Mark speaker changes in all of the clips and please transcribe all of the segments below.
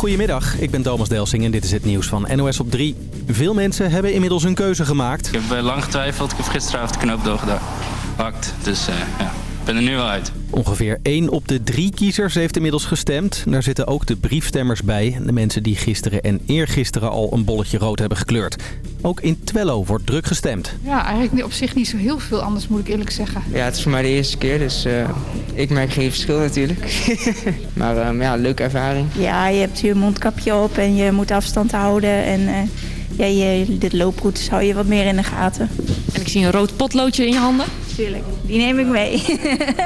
Speaker 1: Goedemiddag, ik ben Thomas Delsing en dit is het nieuws van NOS op 3. Veel mensen hebben inmiddels hun keuze gemaakt.
Speaker 2: Ik heb eh, lang getwijfeld. Ik heb gisteravond de knoop doorgehakt. Dus uh, ja, ik ben er nu wel uit.
Speaker 1: Ongeveer 1 op de 3 kiezers heeft inmiddels gestemd. Daar zitten ook de briefstemmers bij. De mensen die gisteren en eergisteren al een bolletje rood hebben gekleurd. Ook in Twello wordt druk gestemd.
Speaker 3: Ja, eigenlijk op zich niet zo heel veel anders moet ik eerlijk zeggen.
Speaker 4: Ja, het is voor mij de eerste keer, dus uh, ik merk geen verschil natuurlijk. maar um, ja, leuke ervaring.
Speaker 5: Ja, je hebt je mondkapje op en je moet afstand houden. En uh, ja, je, de looproutes hou je wat meer in de gaten.
Speaker 6: En ik zie een rood potloodje in je handen.
Speaker 5: Tuurlijk, die neem ik mee.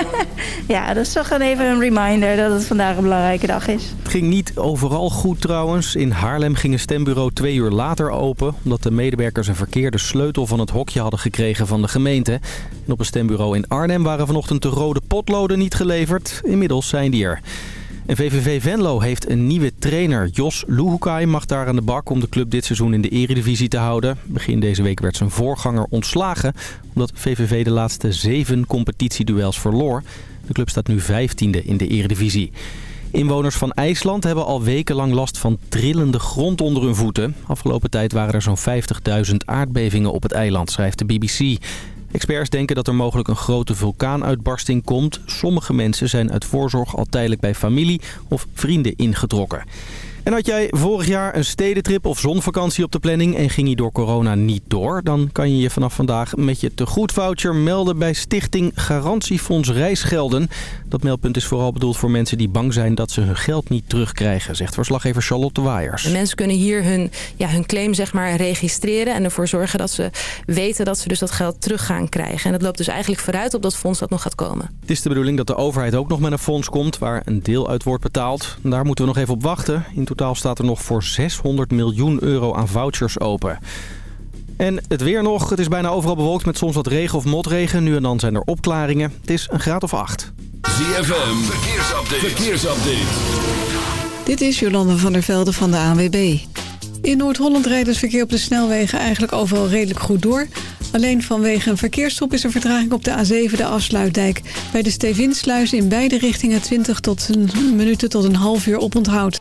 Speaker 5: ja, dat is toch even een reminder dat het vandaag een belangrijke dag is.
Speaker 1: Het ging niet overal goed trouwens. In Haarlem ging een stembureau twee uur later open... omdat de medewerkers een verkeerde sleutel van het hokje hadden gekregen van de gemeente. En op een stembureau in Arnhem waren vanochtend de rode potloden niet geleverd. Inmiddels zijn die er. En VVV Venlo heeft een nieuwe trainer. Jos Luhukai mag daar aan de bak om de club dit seizoen in de eredivisie te houden. Begin deze week werd zijn voorganger ontslagen... omdat VVV de laatste zeven competitieduels verloor. De club staat nu vijftiende in de eredivisie. Inwoners van IJsland hebben al wekenlang last van trillende grond onder hun voeten. Afgelopen tijd waren er zo'n 50.000 aardbevingen op het eiland, schrijft de BBC. Experts denken dat er mogelijk een grote vulkaanuitbarsting komt. Sommige mensen zijn uit voorzorg al tijdelijk bij familie of vrienden ingetrokken. En had jij vorig jaar een stedentrip of zonvakantie op de planning en ging je door corona niet door... dan kan je je vanaf vandaag met je tegoedvoucher melden bij Stichting Garantiefonds Reisgelden. Dat meldpunt is vooral bedoeld voor mensen die bang zijn dat ze hun geld niet terugkrijgen, zegt verslaggever Charlotte Waaiers.
Speaker 6: Mensen kunnen hier hun, ja, hun claim zeg maar registreren en ervoor zorgen dat ze weten dat ze dus dat geld terug gaan krijgen. En dat loopt dus eigenlijk vooruit op dat fonds dat nog gaat komen.
Speaker 1: Het is de bedoeling dat de overheid ook nog met een fonds komt waar een deel uit wordt betaald. Daar moeten we nog even op wachten. In totaal staat er nog voor 600 miljoen euro aan vouchers open. En het weer nog. Het is bijna overal bewolkt met soms wat regen of motregen. Nu en dan zijn er opklaringen. Het is een graad of 8.
Speaker 7: ZFM, verkeersupdate. verkeersupdate.
Speaker 8: Dit is Jolande van der Velde van de ANWB. In Noord-Holland rijdt het verkeer op de snelwegen eigenlijk overal redelijk goed door. Alleen vanwege een verkeersstop is er vertraging op de A7, de afsluitdijk. Bij de Stevinsluis in beide richtingen 20 tot een minuten tot een half uur oponthoud.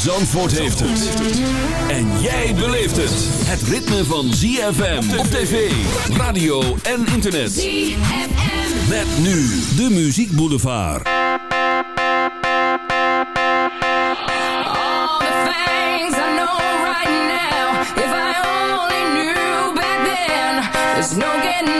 Speaker 7: Zandvoort heeft het. En jij beleeft het. Het ritme van ZFM op tv, radio en internet. ZFM. Met nu de Muziek Boulevard.
Speaker 9: All the things I know right now. If I only knew back then. There's no getting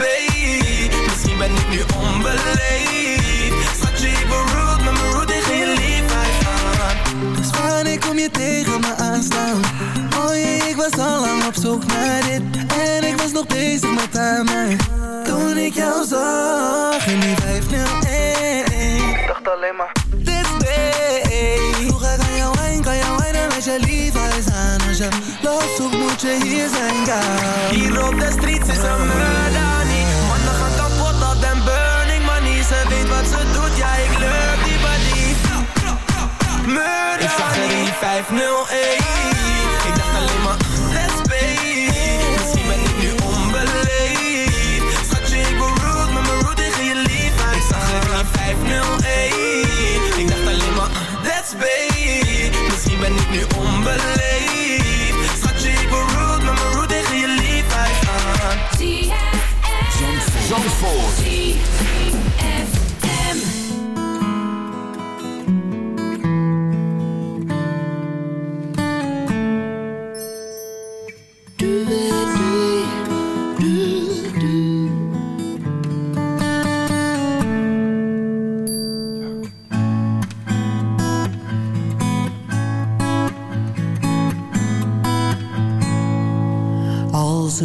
Speaker 9: Let's
Speaker 7: be Misschien ben ik nu onbeleefd. Schatje, ik ben rude, met mijn rude tegen je lief Dus wanneer kom je tegen me aanstaan? Oh jee, ik was al lang op zoek naar dit. En ik was nog bezig met haar mij Toen ik jou zag in die 501 Ik dacht alleen maar Let's be Vroeger kan jou wijn, kan jou wijnen met je Levi's aan Als je loopt zoekt moet je hier zijn, girl Hier op de streets is een 501 Ik dacht alleen maar, let's be Misschien ben ik nu onbeleefd. Schatje, ik ben rude, met mijn rude tegen je lief. Ik zag er in die 501 Ik dacht alleen maar, let's be Misschien ben ik nu onbeleefd. Schatje, ik ben rude, met mijn rude tegen je lief.
Speaker 9: Zandvoort.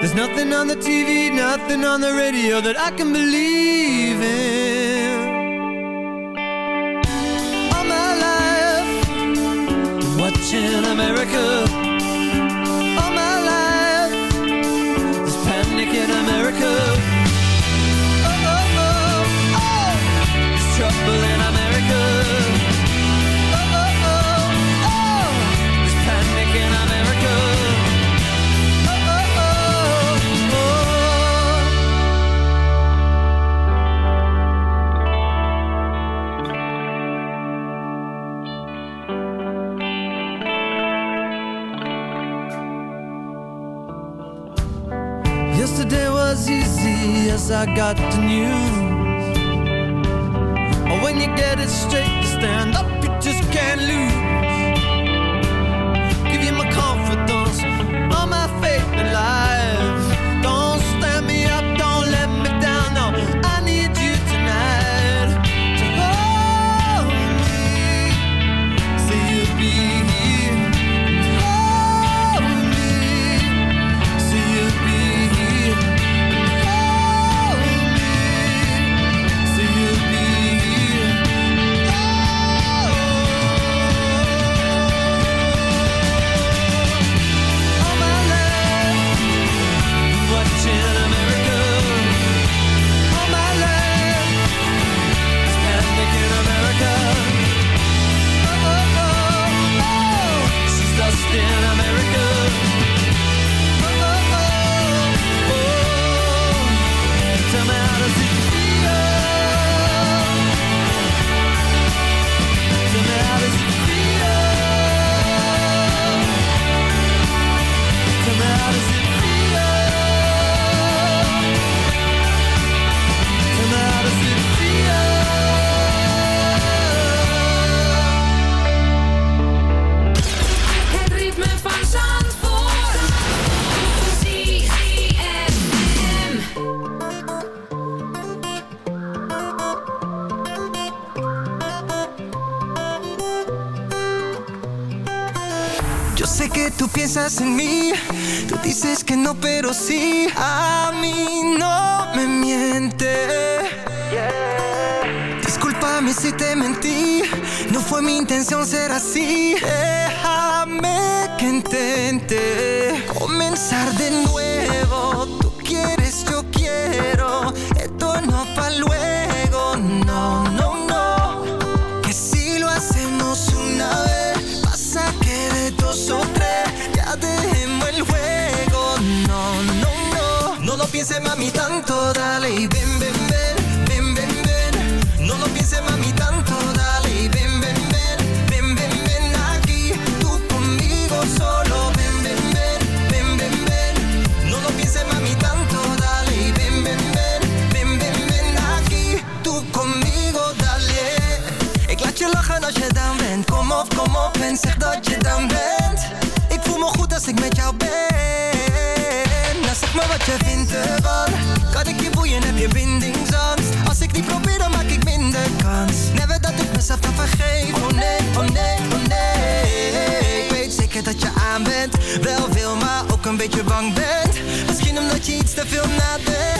Speaker 10: There's nothing on the TV, nothing on the radio that I can believe in. I got bang bent. Misschien omdat je iets te veel nadenkt.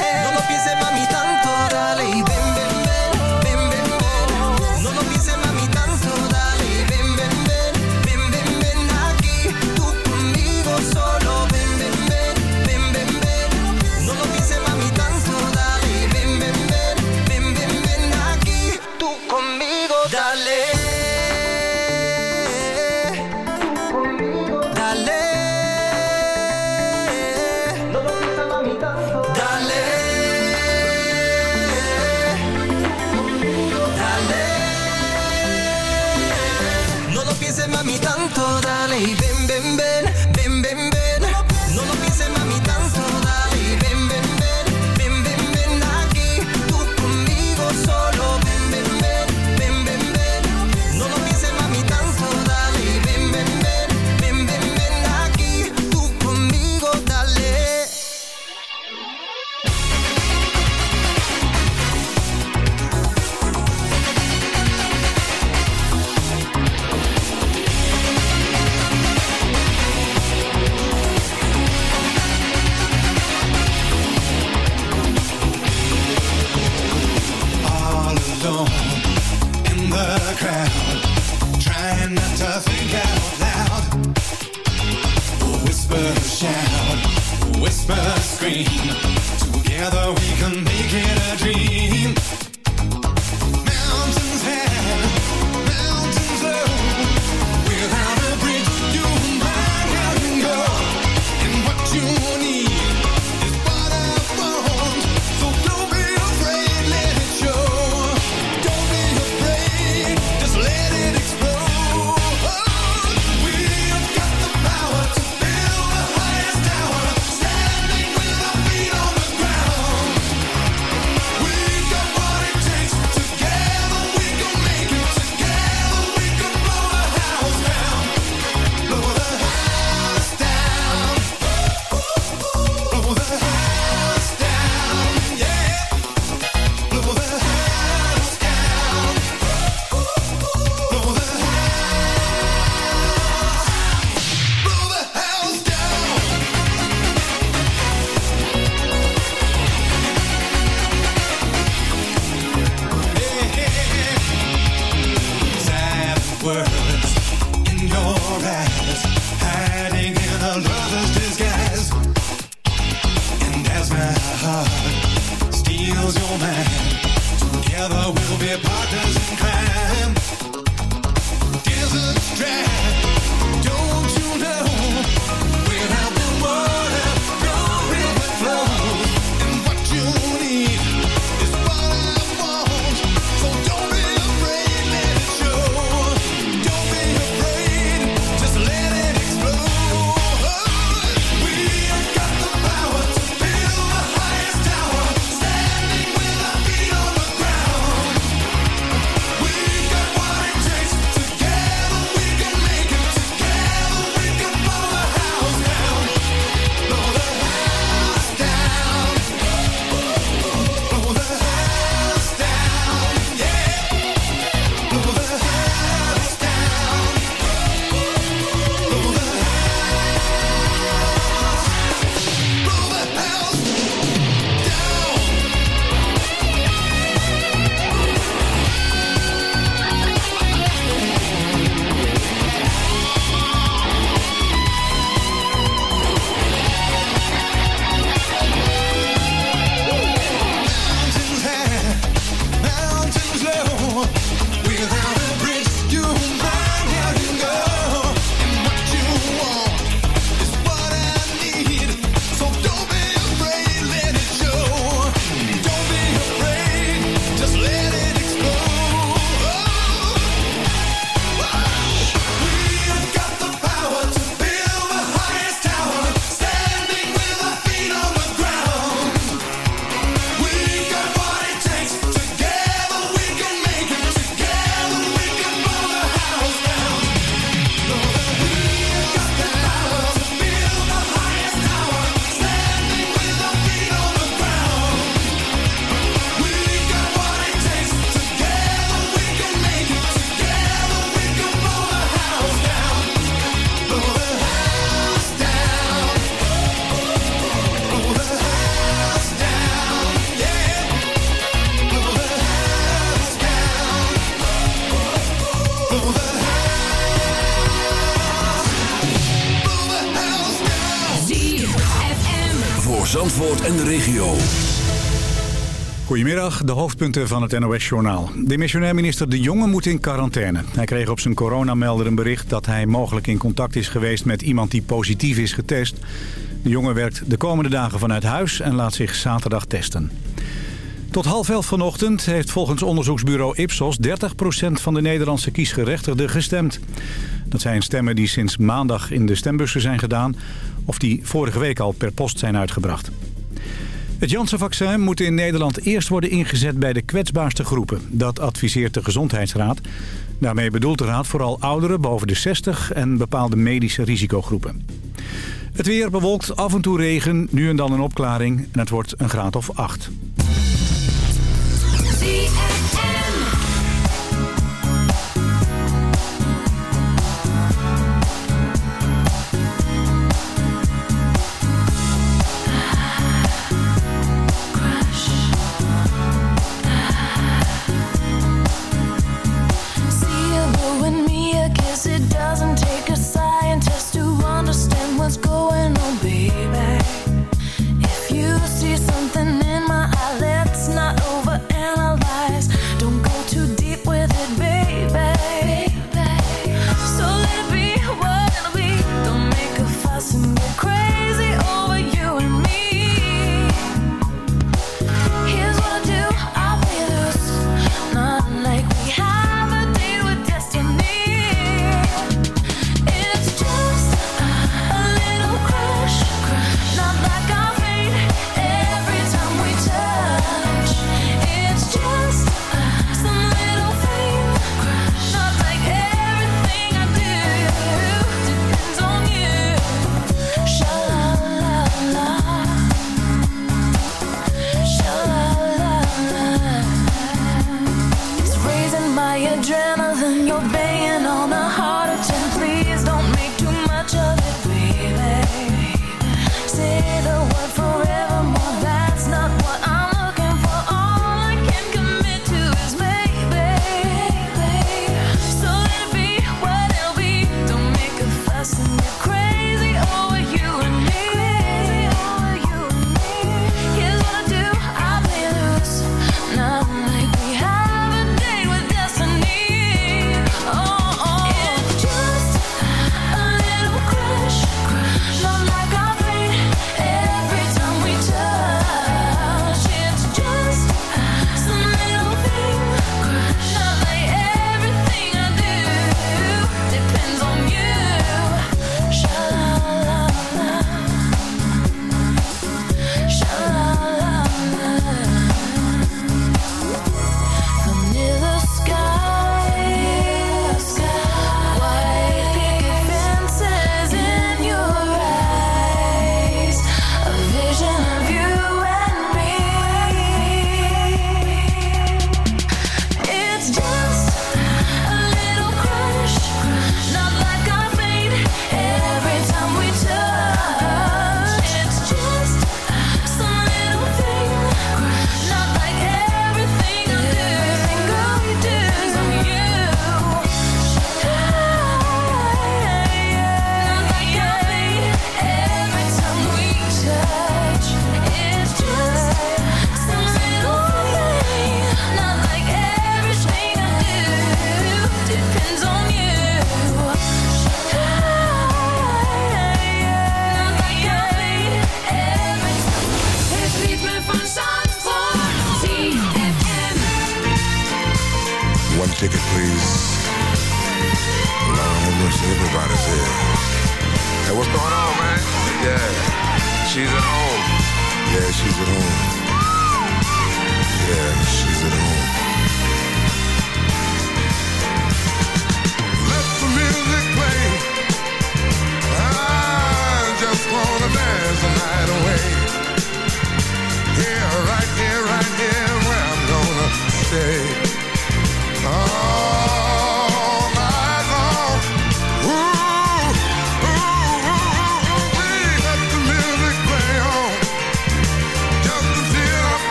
Speaker 11: Goedemiddag, de hoofdpunten van het NOS-journaal. De missionair minister De Jonge moet in quarantaine. Hij kreeg op zijn coronamelder een bericht dat hij mogelijk in contact is geweest met iemand die positief is getest. De Jonge werkt de komende dagen vanuit huis en laat zich zaterdag testen. Tot half elf vanochtend heeft volgens onderzoeksbureau Ipsos 30% van de Nederlandse kiesgerechtigden gestemd. Dat zijn stemmen die sinds maandag in de stembussen zijn gedaan of die vorige week al per post zijn uitgebracht. Het Janssen-vaccin moet in Nederland eerst worden ingezet bij de kwetsbaarste groepen. Dat adviseert de Gezondheidsraad. Daarmee bedoelt de raad vooral ouderen boven de 60 en bepaalde medische risicogroepen. Het weer bewolkt, af en toe regen, nu en dan een opklaring en het wordt een graad of 8.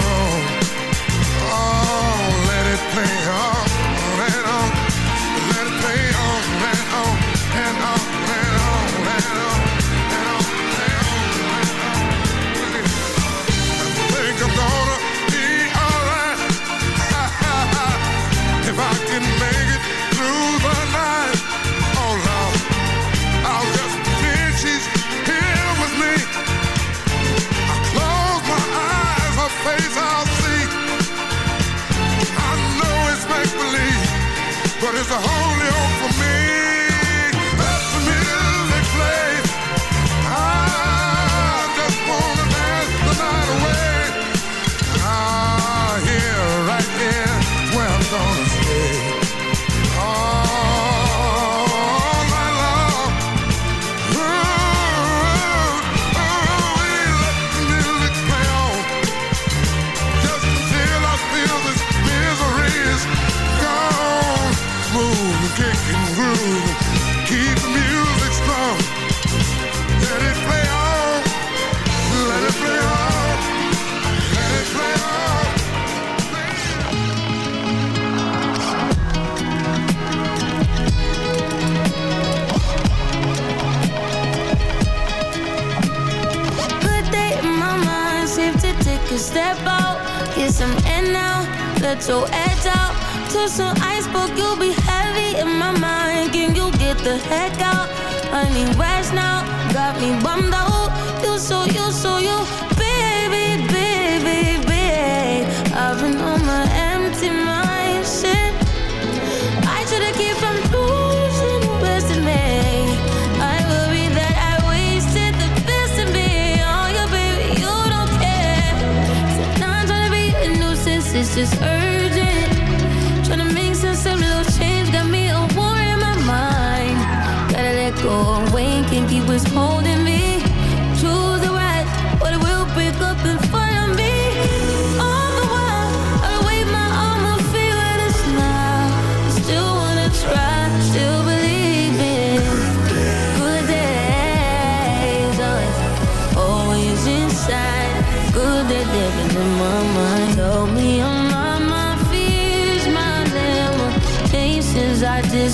Speaker 12: strong. Oh, let it play on.
Speaker 13: alcohol. was home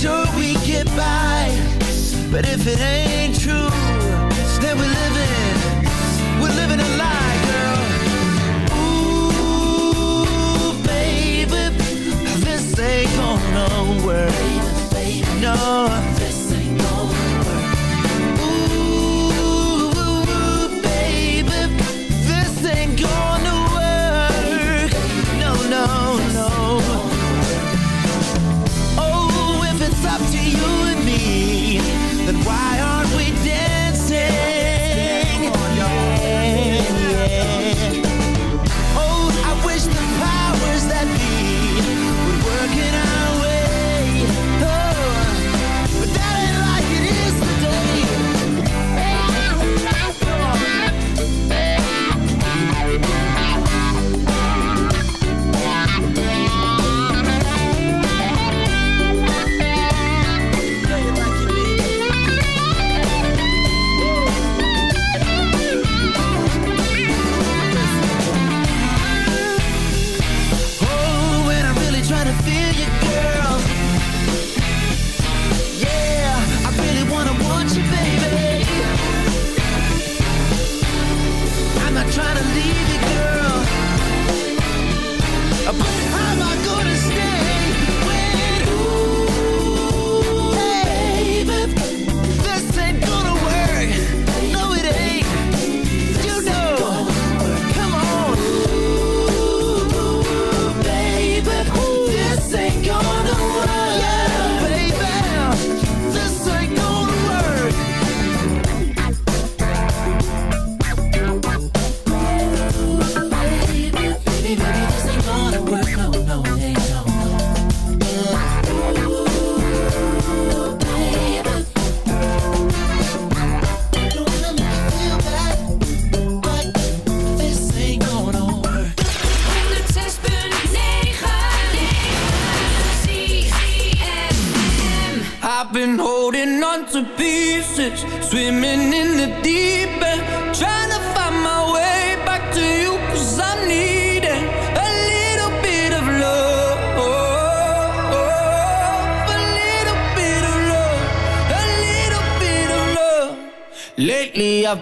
Speaker 10: sure we get by. But if it ain't true, then we're living, we're living a lie, girl. Ooh, baby, this ain't gonna work. No.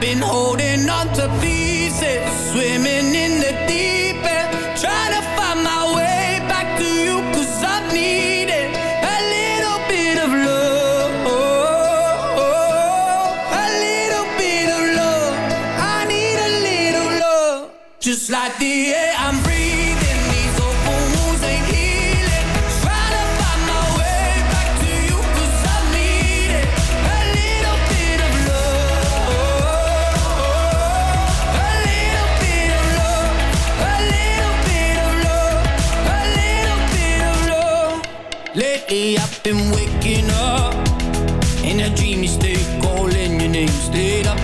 Speaker 14: Been holding on to pieces, swimming in the deep end.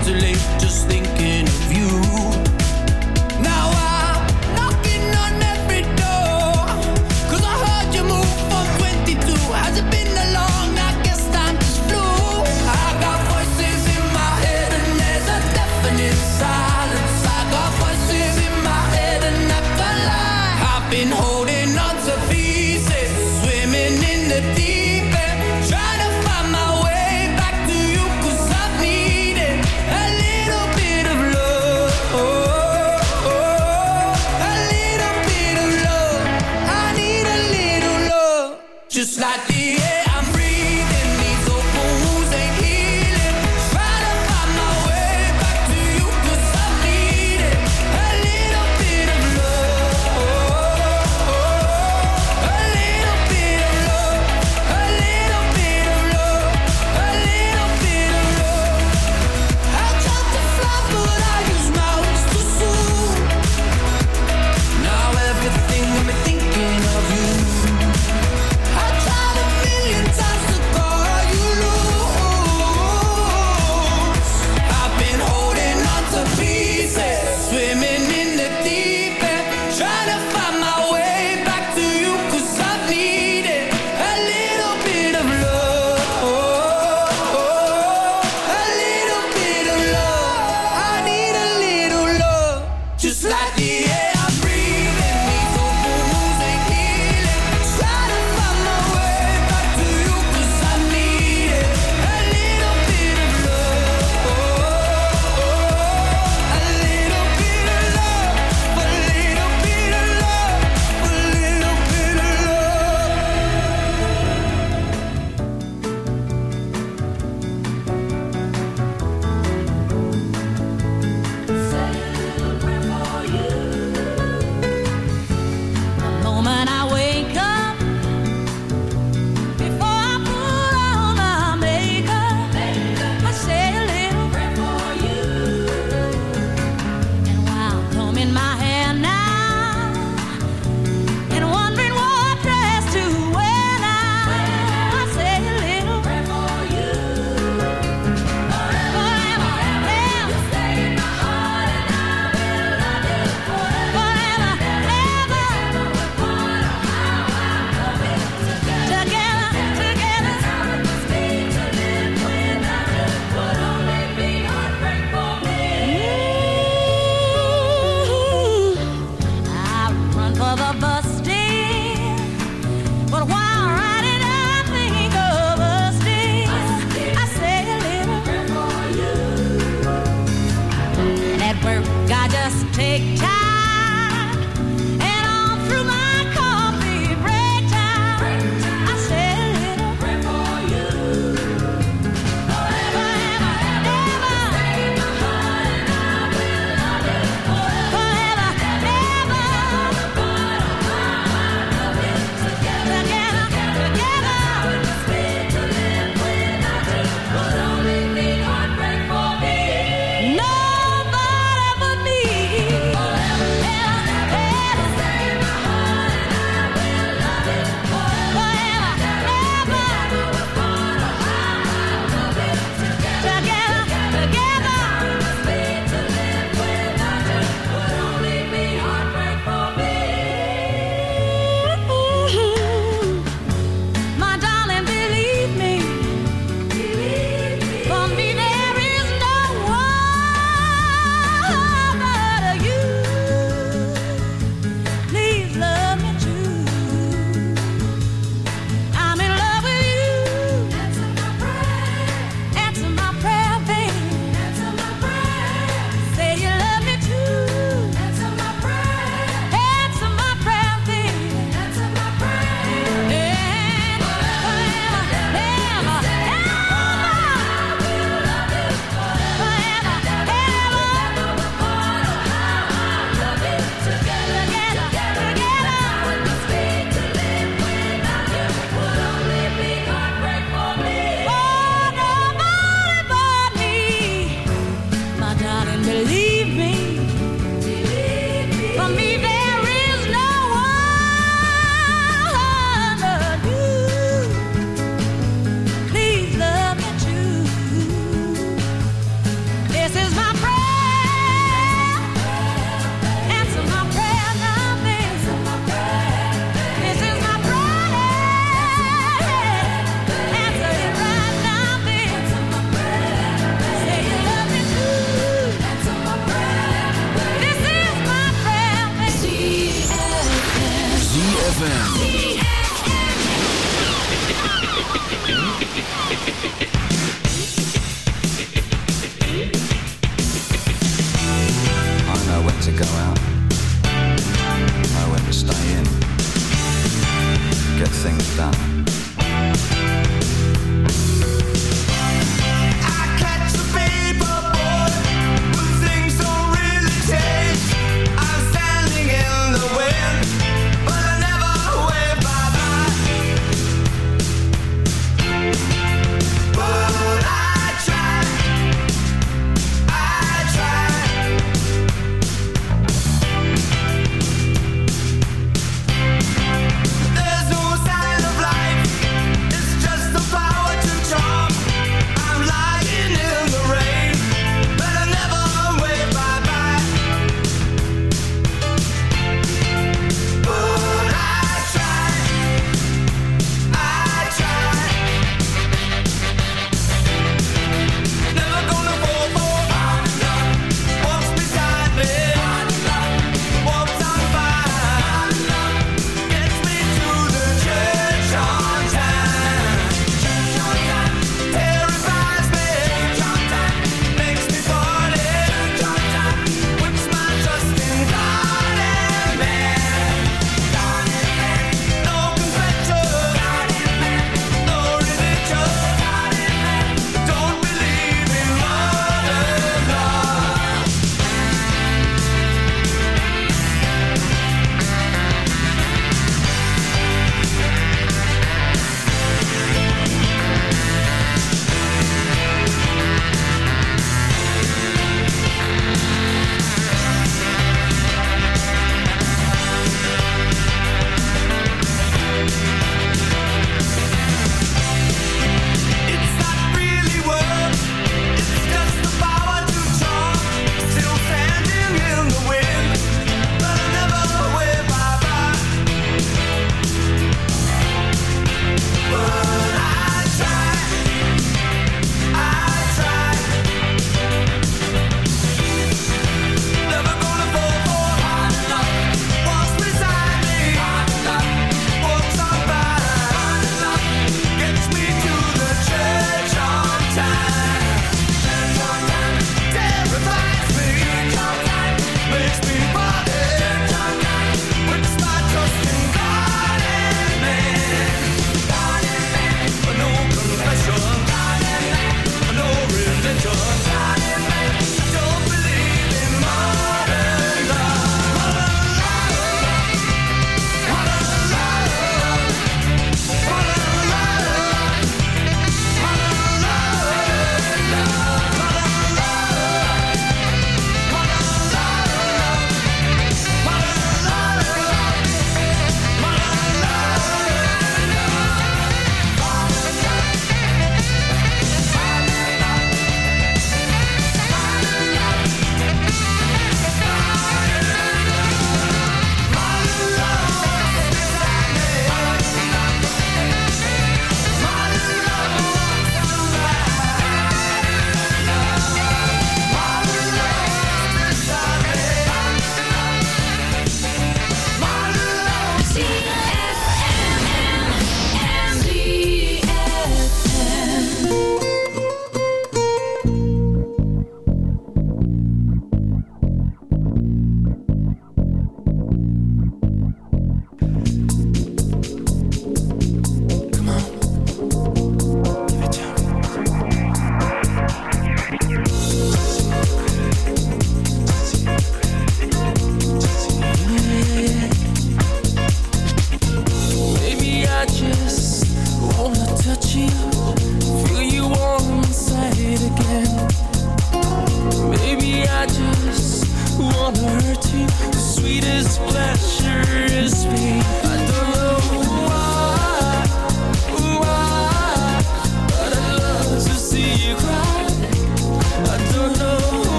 Speaker 7: du